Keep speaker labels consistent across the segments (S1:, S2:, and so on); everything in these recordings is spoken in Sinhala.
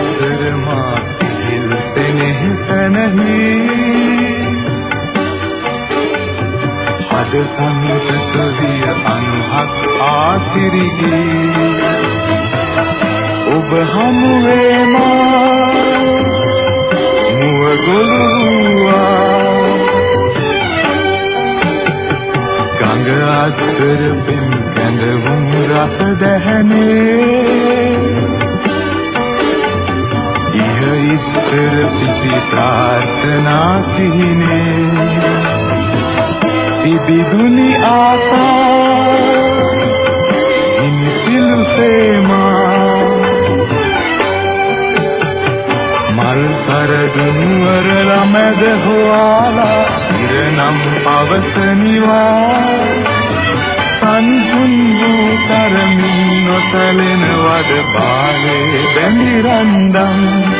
S1: අතර මා හිල් සෙනෙහසනහි හද සංසසවිය අනුහක් ආතිරිගි ඔබ හමුවේ මා මුව ගොළුවා ගඟ අතර පෙම් කැඳවුම් රස දැහැනේ. ඉස්තර පිසි ප්‍රාර්ථනා සිහිනේ. තිබිදුනි ආසා හිමිසිලු සේමා. මල් පරදුනුවර ළමද හොවාලා ඉරනම් අවසනිවා සංසුන් වූ තරමින් නොසැලෙන වද බාලේ බැඳි රන්දම්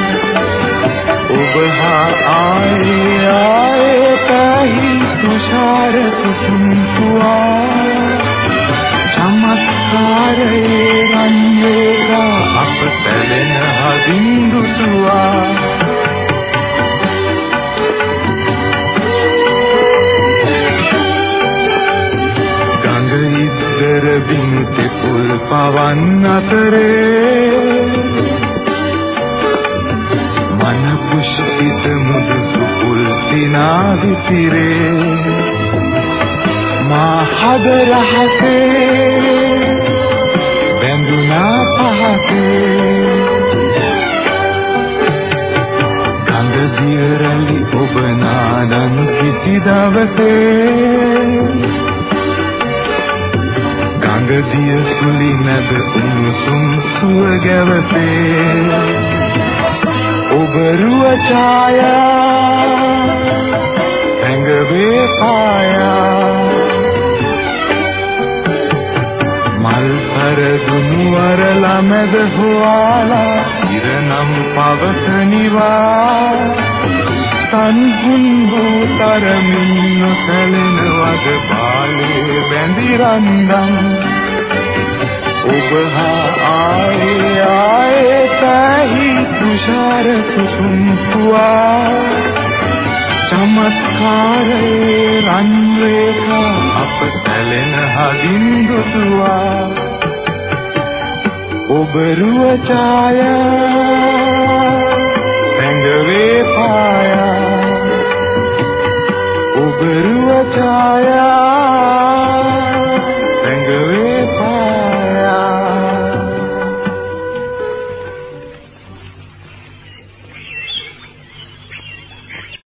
S1: ඔබ හා ආයේ ආයේ පැහි තුෂාර කුසුම් තුවා චමත්කාරයේ රන්වේගා අප සැලෙන හදින් දුටුවා ගඟ ඉද්දර බින්ති පුල් පවන් අතරේ සුපුල් දිනා විසිරේ මා හද රහසේ බැඳුනා පහසේ ගඳ දියරලි ඔබ නාදන් කිසි දවසේ ගඟ දිය සුලි නැද උණුසුම් සුව ගැවසේ ඔබ රුව ඡායා මල් පරදුණු වර ළමද හොවාලා ඉරනම් පවසනිවා සංගුන් වූ තරමින් නොසැලෙන වද පාලේ බැඳි රන්දම් ඔබ හා ආයේ ආයේ තහි තුෂාර කුසුම් පුවා. චමත්කාරේ රන් රේඛා අප සැලෙන හදින් දුතුවා ඔබ රුව ඡායා ඇඟවේ පායා. ඔබ රුව ඡායා